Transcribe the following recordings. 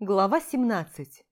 Глава 17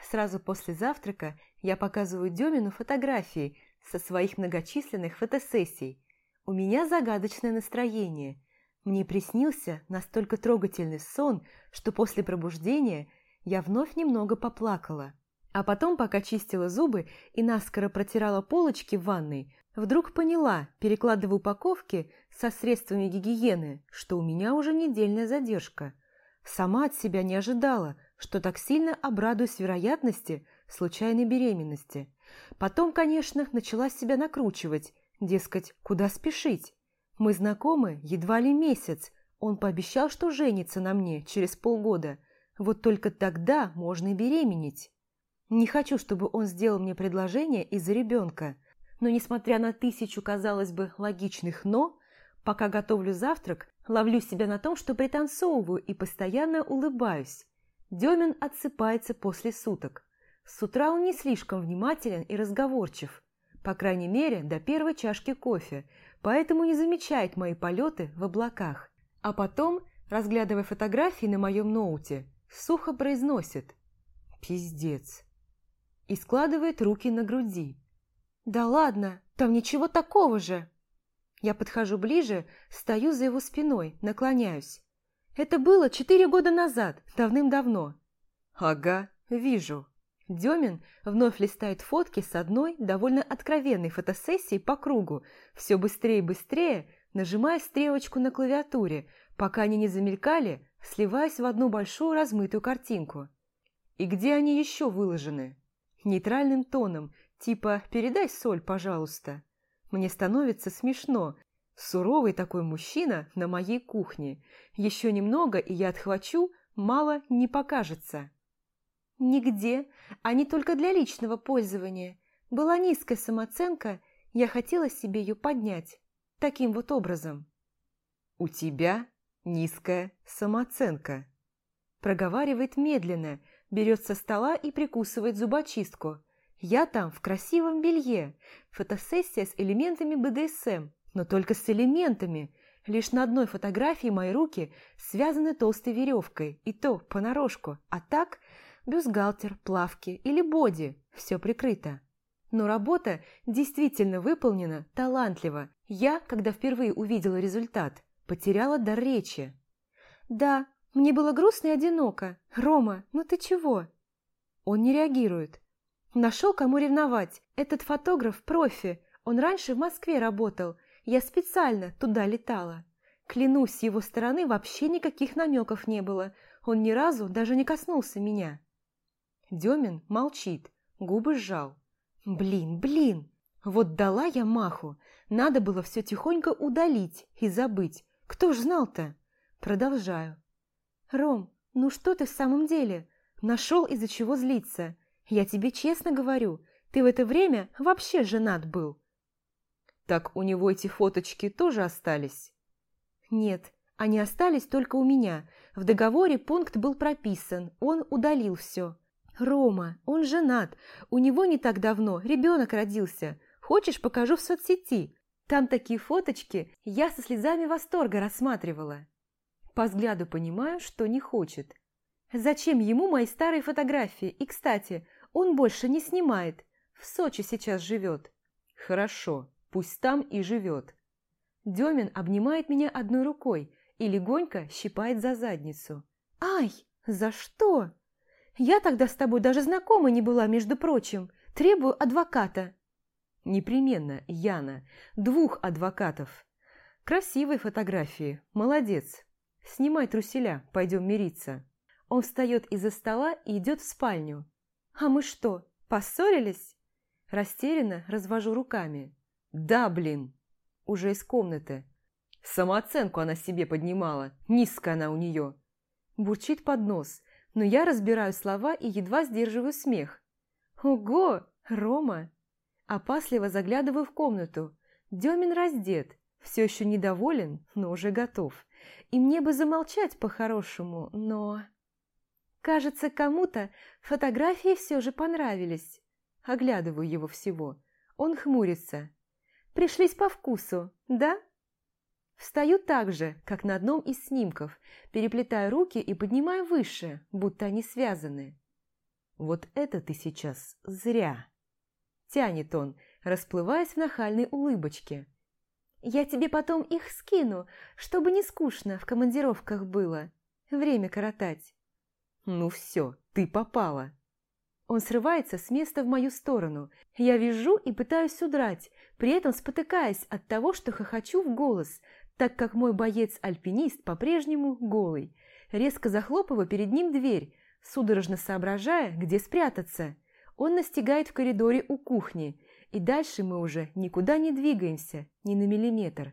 Сразу после завтрака я показываю Демину фотографии со своих многочисленных фотосессий. У меня загадочное настроение. Мне приснился настолько трогательный сон, что после пробуждения я вновь немного поплакала. А потом, пока чистила зубы и наскоро протирала полочки в ванной, вдруг поняла, перекладывая упаковки со средствами гигиены, что у меня уже недельная задержка – Сама от себя не ожидала, что так сильно обрадуюсь вероятности случайной беременности. Потом, конечно, начала себя накручивать, дескать, куда спешить. Мы знакомы едва ли месяц, он пообещал, что женится на мне через полгода. Вот только тогда можно и беременеть. Не хочу, чтобы он сделал мне предложение из-за ребенка, но, несмотря на тысячу, казалось бы, логичных «но», пока готовлю завтрак, Ловлю себя на том, что пританцовываю и постоянно улыбаюсь. Демин отсыпается после суток. С утра он не слишком внимателен и разговорчив, по крайней мере, до первой чашки кофе, поэтому не замечает мои полеты в облаках. А потом, разглядывая фотографии на моем ноуте, сухо произносит «Пиздец» и складывает руки на груди. «Да ладно, там ничего такого же!» Я подхожу ближе, стою за его спиной, наклоняюсь. Это было четыре года назад, давным-давно. Ага, вижу. Демин вновь листает фотки с одной довольно откровенной фотосессии по кругу, все быстрее и быстрее, нажимая стрелочку на клавиатуре, пока они не замелькали, сливаясь в одну большую размытую картинку. И где они еще выложены? Нейтральным тоном, типа «передай соль, пожалуйста». Мне становится смешно. Суровый такой мужчина на моей кухне. Еще немного, и я отхвачу, мало не покажется. Нигде, а не только для личного пользования. Была низкая самооценка, я хотела себе ее поднять. Таким вот образом. «У тебя низкая самооценка», проговаривает медленно, берет со стола и прикусывает зубочистку – я там в красивом белье. Фотосессия с элементами БДСМ, но только с элементами. Лишь на одной фотографии мои руки связаны толстой веревкой, и то понарошку, а так бюстгальтер, плавки или боди, все прикрыто. Но работа действительно выполнена талантливо. Я, когда впервые увидела результат, потеряла дар речи. «Да, мне было грустно и одиноко. Рома, ну ты чего?» Он не реагирует. Нашел, кому ревновать. Этот фотограф – профи. Он раньше в Москве работал. Я специально туда летала. Клянусь, с его стороны вообще никаких намеков не было. Он ни разу даже не коснулся меня. Демин молчит, губы сжал. Блин, блин. Вот дала я маху. Надо было все тихонько удалить и забыть. Кто ж знал-то? Продолжаю. Ром, ну что ты в самом деле? Нашел из-за чего злиться. Я тебе честно говорю, ты в это время вообще женат был. Так у него эти фоточки тоже остались? Нет, они остались только у меня. В договоре пункт был прописан, он удалил все. Рома, он женат, у него не так давно ребенок родился. Хочешь, покажу в соцсети? Там такие фоточки я со слезами восторга рассматривала. По взгляду понимаю, что не хочет. Зачем ему мои старые фотографии? И, кстати, он больше не снимает. В Сочи сейчас живет. Хорошо, пусть там и живет. Демин обнимает меня одной рукой и легонько щипает за задницу. Ай, за что? Я тогда с тобой даже знакома не была, между прочим. Требую адвоката. Непременно, Яна. Двух адвокатов. Красивые фотографии. Молодец. Снимай труселя, пойдем мириться. Он встает из-за стола и идет в спальню. «А мы что, поссорились?» Растерянно развожу руками. «Да, блин!» Уже из комнаты. Самооценку она себе поднимала, низкая она у нее. Бурчит под нос, но я разбираю слова и едва сдерживаю смех. «Ого, Рома!» Опасливо заглядываю в комнату. Демин раздет, все еще недоволен, но уже готов. И мне бы замолчать по-хорошему, но... Кажется, кому-то фотографии все же понравились. Оглядываю его всего. Он хмурится. Пришлись по вкусу, да? Встаю так же, как на одном из снимков, переплетаю руки и поднимаю выше, будто они связаны. «Вот это ты сейчас зря!» Тянет он, расплываясь в нахальной улыбочке. «Я тебе потом их скину, чтобы не скучно в командировках было. Время коротать». «Ну все, ты попала!» Он срывается с места в мою сторону. Я вижу и пытаюсь удрать, при этом спотыкаясь от того, что хохочу в голос, так как мой боец-альпинист по-прежнему голый. Резко захлопываю перед ним дверь, судорожно соображая, где спрятаться. Он настигает в коридоре у кухни, и дальше мы уже никуда не двигаемся, ни на миллиметр.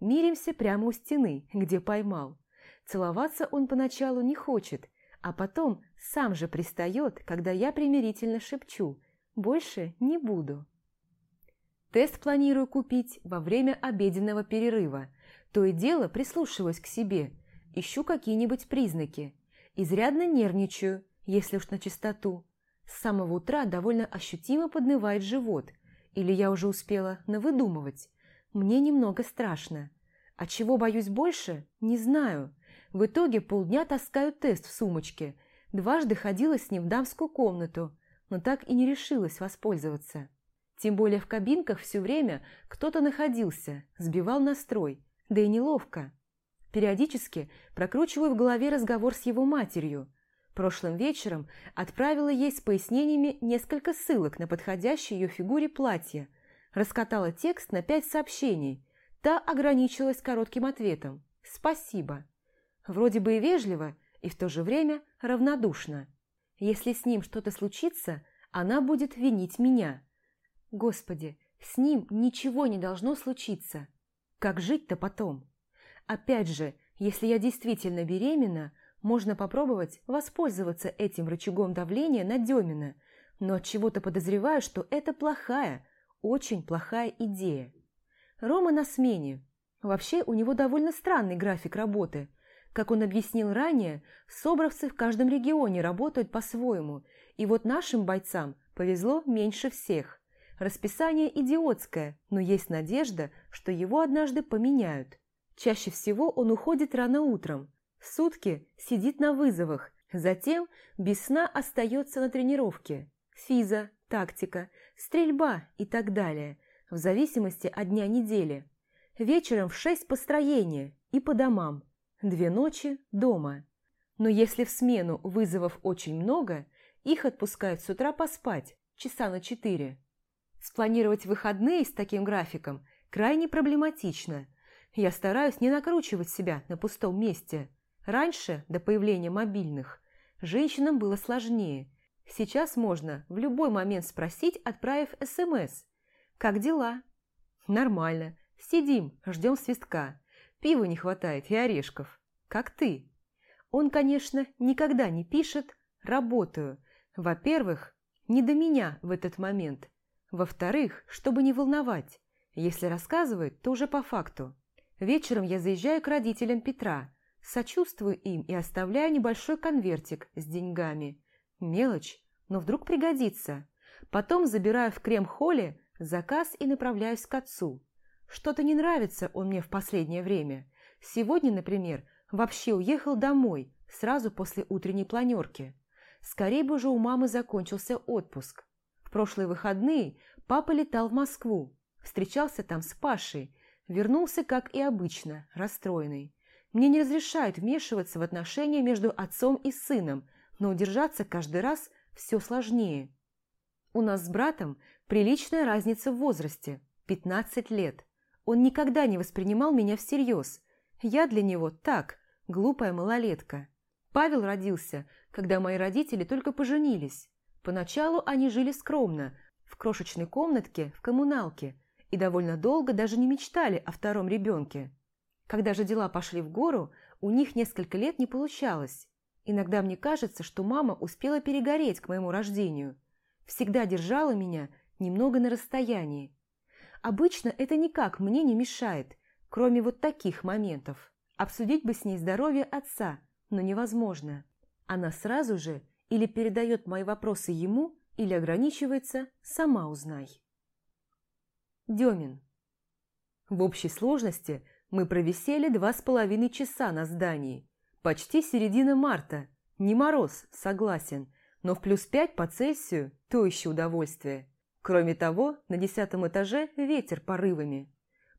Миримся прямо у стены, где поймал. Целоваться он поначалу не хочет, а потом сам же пристает, когда я примирительно шепчу «больше не буду». Тест планирую купить во время обеденного перерыва – то и дело прислушиваюсь к себе, ищу какие-нибудь признаки. Изрядно нервничаю, если уж на чистоту. С самого утра довольно ощутимо поднывает живот, или я уже успела навыдумывать. Мне немного страшно. А чего боюсь больше, не знаю. В итоге полдня таскаю тест в сумочке. Дважды ходила с ним в дамскую комнату, но так и не решилась воспользоваться. Тем более в кабинках все время кто-то находился, сбивал настрой, да и неловко. Периодически прокручиваю в голове разговор с его матерью. Прошлым вечером отправила ей с пояснениями несколько ссылок на подходящее ее фигуре платье, раскатала текст на пять сообщений. Та ограничилась коротким ответом «Спасибо». Вроде бы и вежливо, и в то же время равнодушно. Если с ним что-то случится, она будет винить меня. Господи, с ним ничего не должно случиться. Как жить-то потом? Опять же, если я действительно беременна, можно попробовать воспользоваться этим рычагом давления на Демина, но от чего то подозреваю, что это плохая, очень плохая идея. Рома на смене. Вообще, у него довольно странный график работы. Как он объяснил ранее, собравцы в каждом регионе работают по-своему, и вот нашим бойцам повезло меньше всех. Расписание идиотское, но есть надежда, что его однажды поменяют. Чаще всего он уходит рано утром, сутки сидит на вызовах, затем без сна остается на тренировке. Физа, тактика, стрельба и так далее, в зависимости от дня недели. Вечером в шесть построения и по домам, две ночи дома. Но если в смену вызовов очень много, их отпускают с утра поспать, часа на четыре. Спланировать выходные с таким графиком крайне проблематично. Я стараюсь не накручивать себя на пустом месте. Раньше, до появления мобильных, женщинам было сложнее. Сейчас можно в любой момент спросить, отправив СМС. «Как дела?» «Нормально. Сидим, ждем свистка. Пива не хватает и орешков. Как ты?» Он, конечно, никогда не пишет «работаю». Во-первых, не до меня в этот момент. Во-вторых, чтобы не волновать. Если рассказывают, то уже по факту. Вечером я заезжаю к родителям Петра, сочувствую им и оставляю небольшой конвертик с деньгами. Мелочь, но вдруг пригодится. Потом забираю в крем-холле заказ и направляюсь к отцу. Что-то не нравится он мне в последнее время. Сегодня, например, вообще уехал домой, сразу после утренней планерки. Скорее бы уже у мамы закончился отпуск прошлые выходные папа летал в Москву, встречался там с Пашей, вернулся, как и обычно, расстроенный. Мне не разрешают вмешиваться в отношения между отцом и сыном, но удержаться каждый раз все сложнее. У нас с братом приличная разница в возрасте – 15 лет. Он никогда не воспринимал меня всерьез. Я для него так, глупая малолетка. Павел родился, когда мои родители только поженились. Поначалу они жили скромно, в крошечной комнатке в коммуналке, и довольно долго даже не мечтали о втором ребенке. Когда же дела пошли в гору, у них несколько лет не получалось. Иногда мне кажется, что мама успела перегореть к моему рождению. Всегда держала меня немного на расстоянии. Обычно это никак мне не мешает, кроме вот таких моментов. Обсудить бы с ней здоровье отца, но невозможно. Она сразу же или передает мои вопросы ему, или ограничивается «сама узнай». Демин. В общей сложности Мы провисели два с половиной часа на здании. Почти середина марта. Не мороз, согласен, но в плюс пять по Цельсию – то еще удовольствие. Кроме того, на десятом этаже ветер порывами.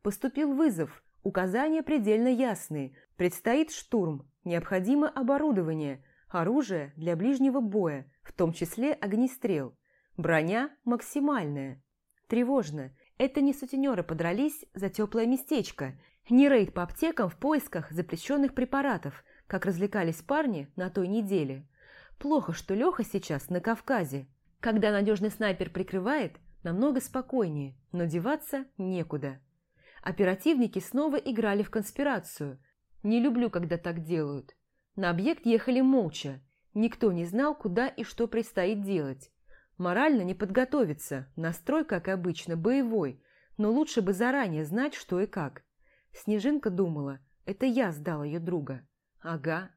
Поступил вызов, указания предельно ясные. Предстоит штурм, необходимо оборудование, оружие для ближнего боя, в том числе огнестрел. Броня максимальная. Тревожно. Это не сутенеры подрались за теплое местечко – не рейд по аптекам в поисках запрещенных препаратов, как развлекались парни на той неделе. Плохо, что Леха сейчас на Кавказе. Когда надежный снайпер прикрывает, намного спокойнее, но деваться некуда. Оперативники снова играли в конспирацию. Не люблю, когда так делают. На объект ехали молча. Никто не знал, куда и что предстоит делать. Морально не подготовиться, настрой, как обычно, боевой, но лучше бы заранее знать, что и как. Снежинка думала, это я сдал ее друга. Ага.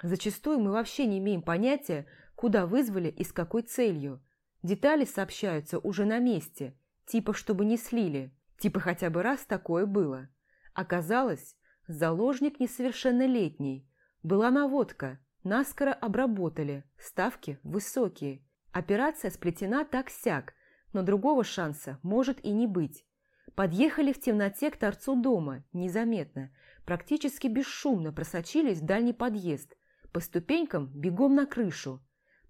Зачастую мы вообще не имеем понятия, куда вызвали и с какой целью. Детали сообщаются уже на месте, типа чтобы не слили, типа хотя бы раз такое было. Оказалось, заложник несовершеннолетний. Была наводка, наскоро обработали, ставки высокие. Операция сплетена так-сяк, но другого шанса может и не быть. Подъехали в темноте к торцу дома, незаметно, практически бесшумно просочились в дальний подъезд, по ступенькам бегом на крышу.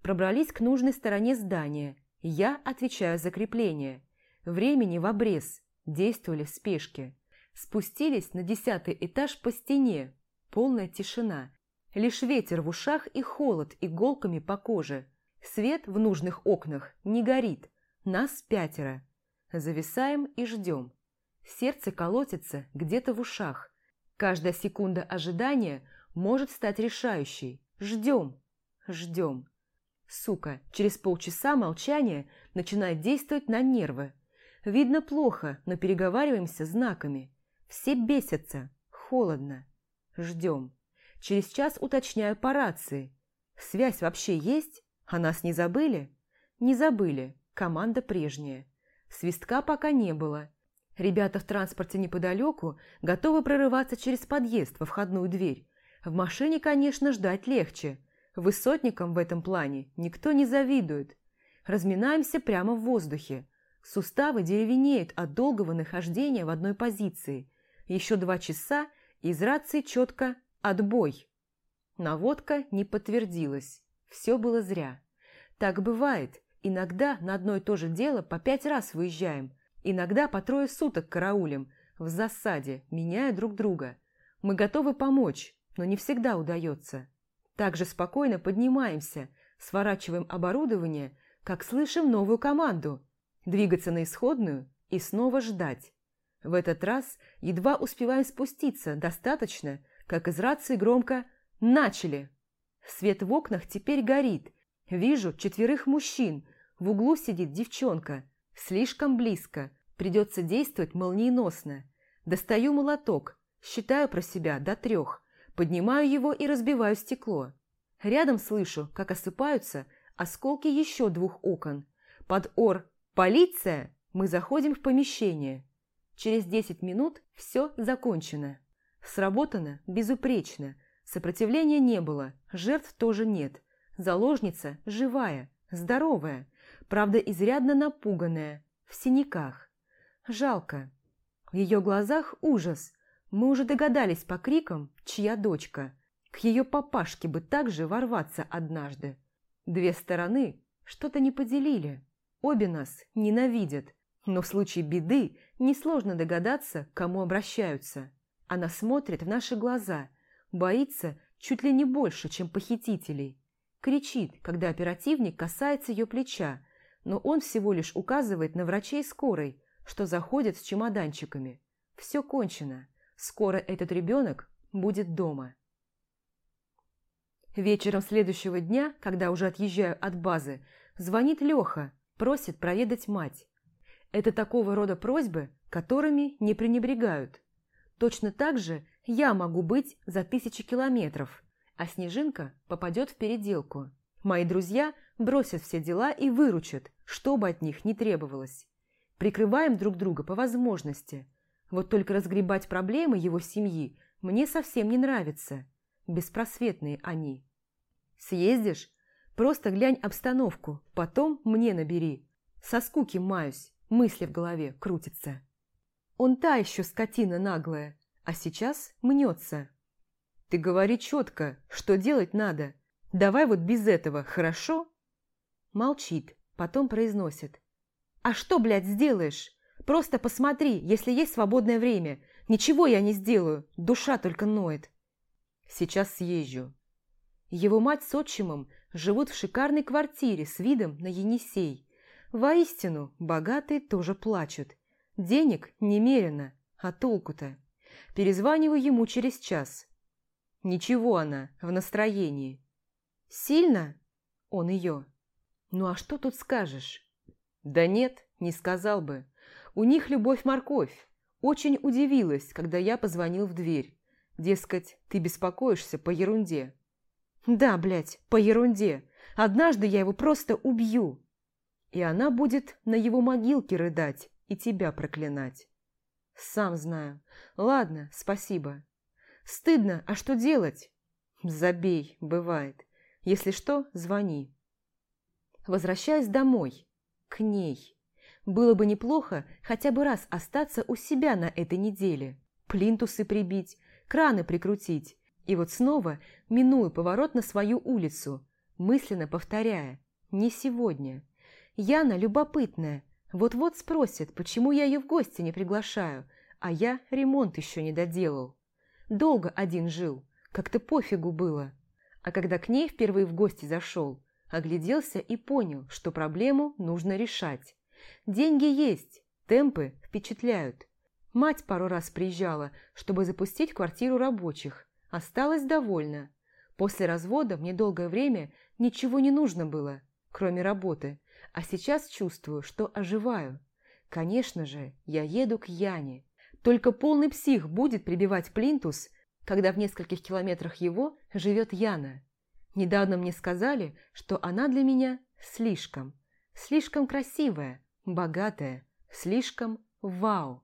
Пробрались к нужной стороне здания. Я отвечаю за крепление. Времени в обрез, действовали в спешке. Спустились на десятый этаж по стене. Полная тишина. Лишь ветер в ушах и холод иголками по коже. Свет в нужных окнах не горит. Нас пятеро. Зависаем и ждем. Сердце колотится где-то в ушах. Каждая секунда ожидания может стать решающей. Ждем, ждем. Сука, через полчаса молчание начинает действовать на нервы. Видно плохо, но переговариваемся знаками. Все бесятся, холодно. Ждем. Через час уточняю по рации. Связь вообще есть? А нас не забыли? Не забыли. Команда прежняя. Свистка пока не было. Ребята в транспорте неподалеку готовы прорываться через подъезд во входную дверь. В машине, конечно, ждать легче. Высотникам в этом плане никто не завидует. Разминаемся прямо в воздухе. Суставы деревенеют от долгого нахождения в одной позиции. Еще два часа, из рации четко «отбой». Наводка не подтвердилась. Все было зря. Так бывает, Иногда на одно и то же дело по пять раз выезжаем, иногда по трое суток караулем, в засаде, меняя друг друга. Мы готовы помочь, но не всегда удается. Также спокойно поднимаемся, сворачиваем оборудование, как слышим новую команду. Двигаться на исходную и снова ждать. В этот раз едва успеваем спуститься достаточно, как из рации громко «Начали!». Свет в окнах теперь горит. Вижу четверых мужчин, в углу сидит девчонка. Слишком близко. Придется действовать молниеносно. Достаю молоток. Считаю про себя до трех. Поднимаю его и разбиваю стекло. Рядом слышу, как осыпаются осколки еще двух окон. Под ор «Полиция!» мы заходим в помещение. Через десять минут все закончено. Сработано безупречно. Сопротивления не было, жертв тоже нет. Заложница живая, здоровая правда изрядно напуганная, в синяках. Жалко. В ее глазах ужас. Мы уже догадались по крикам, чья дочка. К ее папашке бы также ворваться однажды. Две стороны что-то не поделили. Обе нас ненавидят. Но в случае беды несложно догадаться, к кому обращаются. Она смотрит в наши глаза, боится чуть ли не больше, чем похитителей. Кричит, когда оперативник касается ее плеча, но он всего лишь указывает на врачей скорой, что заходят с чемоданчиками. Все кончено. Скоро этот ребенок будет дома. Вечером следующего дня, когда уже отъезжаю от базы, звонит Леха, просит проведать мать. Это такого рода просьбы, которыми не пренебрегают. Точно так же я могу быть за тысячи километров, а Снежинка попадет в переделку. Мои друзья бросят все дела и выручат, что бы от них ни требовалось. Прикрываем друг друга по возможности. Вот только разгребать проблемы его семьи мне совсем не нравится. Беспросветные они. Съездишь? Просто глянь обстановку, потом мне набери. Со скуки маюсь, мысли в голове крутятся. Он та еще скотина наглая, а сейчас мнется. Ты говори четко, что делать надо. Давай вот без этого, хорошо? Молчит, потом произносит. А что, блядь, сделаешь? Просто посмотри, если есть свободное время. Ничего я не сделаю, душа только ноет. Сейчас съезжу. Его мать с отчимом живут в шикарной квартире с видом на Енисей. Воистину, богатые тоже плачут. Денег немерено, а толку-то? Перезваниваю ему через час. Ничего она, в настроении. Сильно? Он ее. Ну а что тут скажешь? Да нет, не сказал бы. У них любовь-морковь. Очень удивилась, когда я позвонил в дверь. Дескать, ты беспокоишься по ерунде. Да, блядь, по ерунде. Однажды я его просто убью. И она будет на его могилке рыдать и тебя проклинать. Сам знаю. Ладно, спасибо. Стыдно, а что делать? Забей, бывает. Если что, звони. Возвращаюсь домой. К ней. Было бы неплохо хотя бы раз остаться у себя на этой неделе. Плинтусы прибить, краны прикрутить. И вот снова миную поворот на свою улицу, мысленно повторяя «не сегодня». Яна любопытная, вот-вот спросит, почему я ее в гости не приглашаю, а я ремонт еще не доделал. Долго один жил, как-то пофигу было. А когда к ней впервые в гости зашел, огляделся и понял, что проблему нужно решать. Деньги есть, темпы впечатляют. Мать пару раз приезжала, чтобы запустить квартиру рабочих. Осталась довольна. После развода мне долгое время ничего не нужно было, кроме работы. А сейчас чувствую, что оживаю. Конечно же, я еду к Яне. Только полный псих будет прибивать плинтус, когда в нескольких километрах его живет Яна. Недавно мне сказали, что она для меня слишком. Слишком красивая, богатая, слишком вау.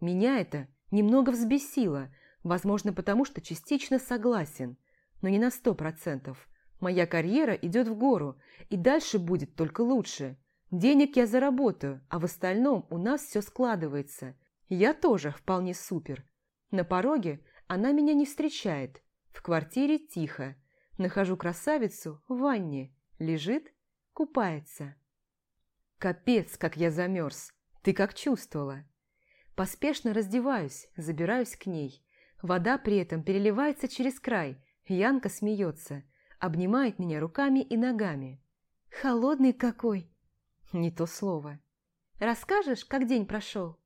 Меня это немного взбесило, возможно, потому что частично согласен, но не на сто процентов. Моя карьера идет в гору, и дальше будет только лучше. Денег я заработаю, а в остальном у нас все складывается. Я тоже вполне супер. На пороге она меня не встречает. В квартире тихо. Нахожу красавицу в ванне. Лежит, купается. Капец, как я замерз. Ты как чувствовала? Поспешно раздеваюсь, забираюсь к ней. Вода при этом переливается через край. Янка смеется, обнимает меня руками и ногами. «Холодный какой!» Не то слово. «Расскажешь, как день прошел?»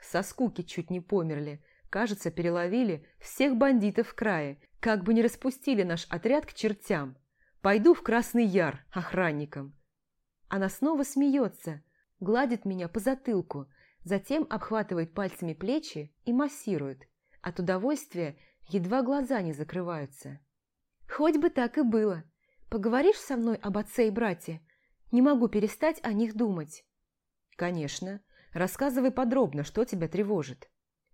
Со скуки чуть не померли. Кажется, переловили всех бандитов в крае, как бы не распустили наш отряд к чертям. Пойду в Красный Яр охранником. Она снова смеется, гладит меня по затылку, затем обхватывает пальцами плечи и массирует. От удовольствия едва глаза не закрываются. «Хоть бы так и было. Поговоришь со мной об отце и брате? Не могу перестать о них думать». «Конечно. Рассказывай подробно, что тебя тревожит».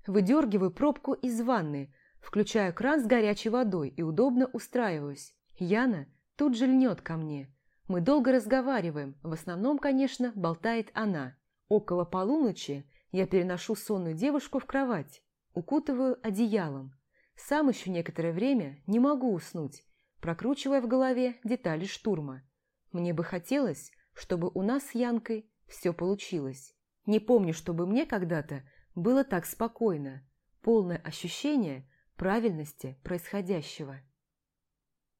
Выдергиваю пробку из ванны, включаю кран с горячей водой и удобно устраиваюсь. Яна тут же льнет ко мне. Мы долго разговариваем, в основном, конечно, болтает она. Около полуночи я переношу сонную девушку в кровать, укутываю одеялом. Сам еще некоторое время не могу уснуть, прокручивая в голове детали штурма. Мне бы хотелось, чтобы у нас с Янкой все получилось. Не помню, чтобы мне когда-то было так спокойно, полное ощущение правильности происходящего.